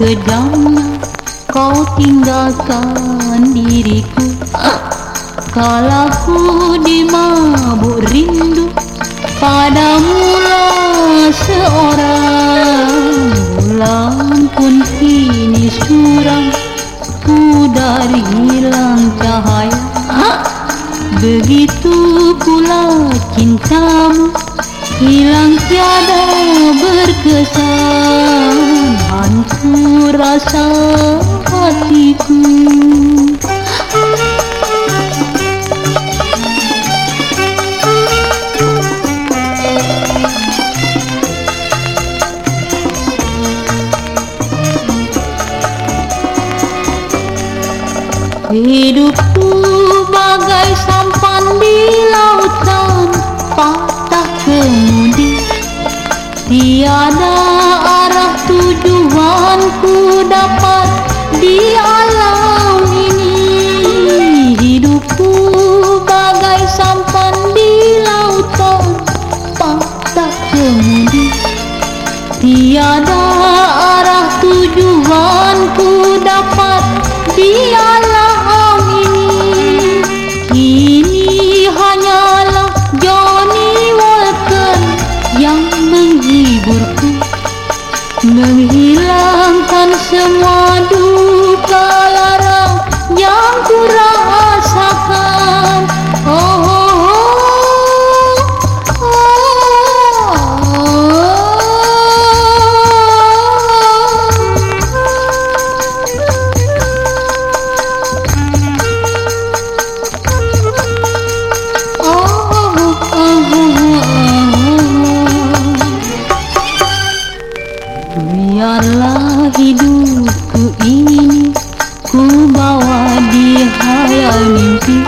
kejamnya kau tinggalkan diriku. Kala ku dimabuk rindu Padamu seorang. Bulan pun kini suram Ku dari hilang cahaya. Begitu pula cintamu Hilang tiada rasa hatiku Hidupku bagai sampan di lautan patah kemudi Tiada tujuanku dapat di alam ini. Hidupku bagai sampan di lautan patah kemudi. Tiada amor. Biarlah hidupku ini ku bawa di hayal mimpi.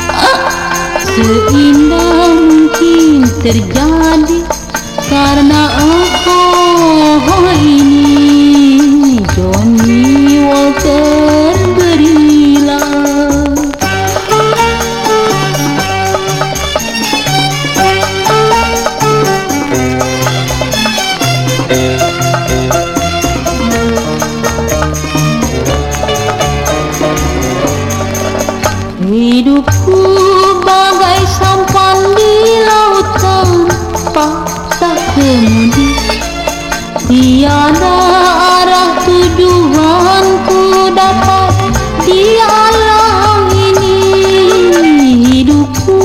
Seindah mungkin terjadi karena engkau ini lautan patah kemudi Tiada arah tujuanku dapat. Di alam ini Hidupku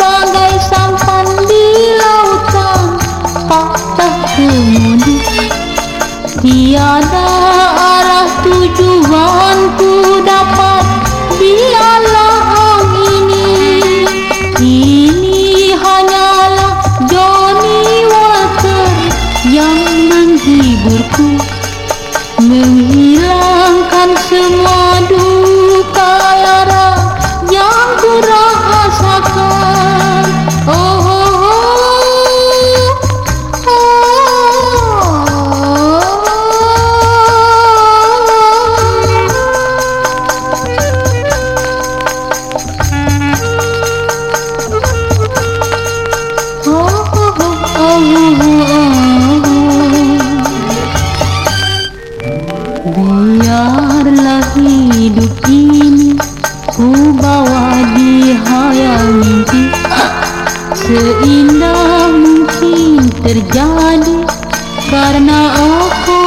bagai sampan di lautan. Patah kemudi Tiada yang menghiburku Biarlah hidup ini ku bawa di hayal mimpi. Seindah mungkin terjadi karena aku